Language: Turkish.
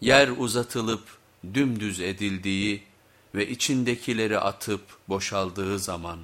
yer uzatılıp dümdüz edildiği ve içindekileri atıp boşaldığı zaman,